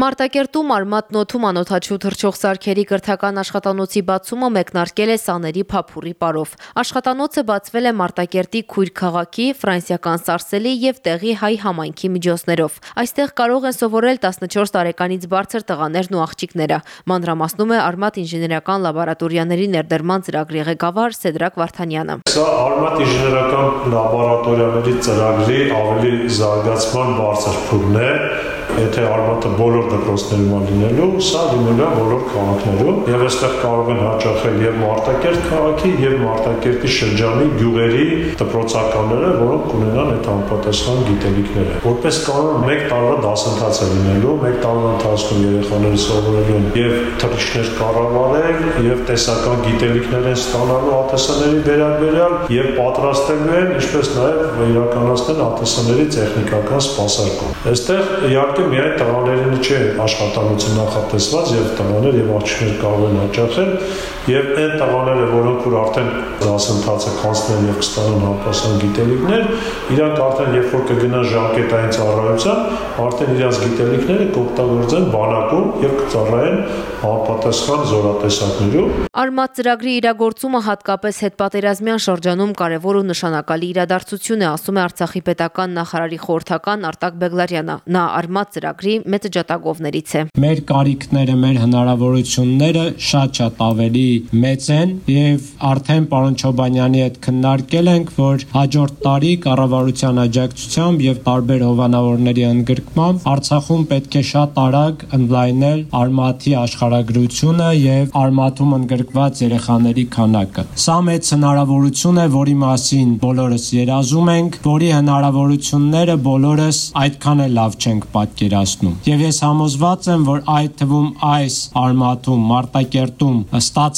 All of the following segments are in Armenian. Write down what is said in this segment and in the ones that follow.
Մարտակերտում Արմատ նոթում անոթաչու թրջող սարքերի կրթական աշխատանոցի բացումը մեկնարկել է սաների փափուրի պարով։ Աշխատանոցը բացվել է Մարտակերտի Քույր քաղաքի, ֆրանսիական Սարսելի եւ տեղի հայ համայնքի միջոցներով։ Այստեղ կարող են սովորել 14 տարեկանից բարձր տղաներն ու աղջիկները։ Մանրամասնում է Արմատ ինժեներական լաբորատորիաների ներդրման ծրագրի ղեկավար Սեդրակ Վարդանյանը։ Սա Արմատ ինժեներական լաբորատորիաների ծրագրի ավելի զարգացման բարձր փուլն է եթե արմատը բոլոր դպրոցներում լինելու, սա լինելու է բոլոր քաղաքներում եւ այստեղ կարող են հաճախել եւ Մարտակերտ քաղաքի եւ Մարտակերտի շրջանի գյուղերի դպրոցականները, որոնք կունենան այդ համապատասխան գիտելիքները։ Որպես կանոն 1 տարվա դասընթաց է լինելու, 1 տարվա ընթացքում երեխաները սովորելու են եւ թռիչքներ կառավարել եւ տեսական գիտելիքներ են ստանալու ԱՏՍ-ների վերաբերյալ եւ պատրաստելու են, ինչպես նաեւ իրականացնել ԱՏՍ-ների տեխնիկական սպասարկում։ Այստեղ իհարկե միայն տղաներին չէ աշխատանոցը նախատեսված եւ տղաներ եւ աղջիկներ կարող են հաճախել եւ այն տղաները, որոնք որ արդեն դասընթացը կանցնեն եւ կստանան համապատասխան գիտելիքներ, իրանք արդեն երբ որ կգնան ժամկետային ծառայության, արդեն իրենց գիտելիքները կօգտագործեն բանակում եւ կծառայեն համապատասխան զորատեսակներում։ Արմատ ծրագրի իրագործումը հատկապես հետպատերազմյան շրջանում կարևոր ու նշանակալի իրադարձություն է, ասում է Արցախի պետական նախարարի խորհրդական Արտակ Բեգլարյանը։ Նա Արմատ ծրագրի մեծ ջատագովներից է։ Մեր կարիքները, մեր հնարավորությունները շատ-շատ ավելի մեծ են եւ արդեն պարոն Չոբանյանի հետ քննարկել ենք, որ հաջորդ տարի կառավարության աջակցությամբ եւ տարբեր հովանավորների ընդգրկմամբ Արցախում պետք է շատ արագ ընդլայնել Արմաթի աշխարհագրությունը եւ Արմաթում ընդգրկված երեխաների քանակը։ Սա մեծ հնարավորություն է, որի մասին բոլորս երազում ենք, որի հնարավորությունները բոլորս այդքան էլ լավ չենք պատկերացնում։ Եվ ես համոզված եմ, որ այդ թվում այս Արմաթում, Մարտակերտում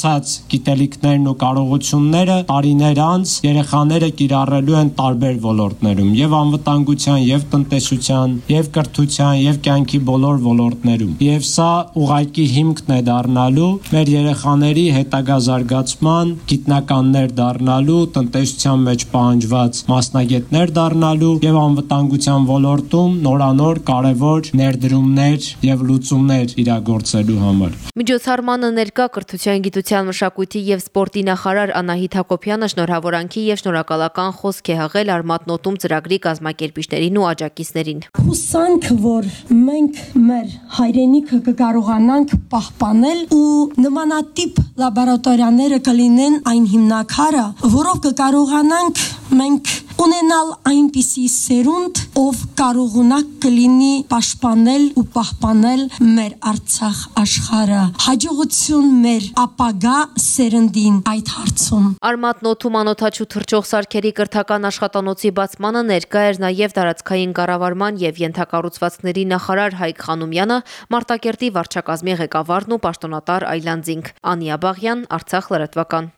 ստացած գիտելիքներն ու կարողությունները տարիներ անց երեխաները կիրառելու են տարբեր ոլորտներում, եւ անվտանգության, եւ տնտեսության, եւ կրթության, եւ կյանքի բոլոր ոլորտներում։ Եվ սա ուղղակի հիմքն է դառնալու մեր երեխաների հետագա զարգացման, գիտնականներ դառնալու, տնտեսության մեջ պահանջված մասնագետներ դառնալու եւ անվտանգության ոլորտում նորանոր կարևոր ներդրումներ եւ լուծումներ իրագործելու համար։ Միջոցառմանը ներկա կրթության, գիտության, մշակույթի եւ սպորտի նախարար Անահիտ Հակոբյանը շնորհավորանքի եւ շնորհակալական խոսք է հղել Արմատնոտում ծրագրի կազմակերպիչներին ու աջակիցներին։ Հուսանք, որ մենք մեր հայրենիքը կկարողանանք պահպանել ու նմանատիպ լաբորատորիաները կլինեն այն հիմնակարը, որով կկարողանանք մենք ունենալ այնպիսի սերունդ, ով կարողունակ կլինի պաշտպանել ու պահպանել մեր Արցախ աշխարհը։ Հաջողություն մեր ապագա սերնդին այդ հարցում։ Արմատնոթում անոթաչու թրջող սարքերի կրթական աշխատանոցի բացմանը ներկա էր նաև տարածքային կառավարման եւ յենթակառուցվածքների նախարար Հայկ Խանոմյանը, Մարտակերտի վարչակազմի ղեկավարն ու պաշտոնատար Այլանդզինգ։ Անիա Բաղյան, Արցախ լրատվական։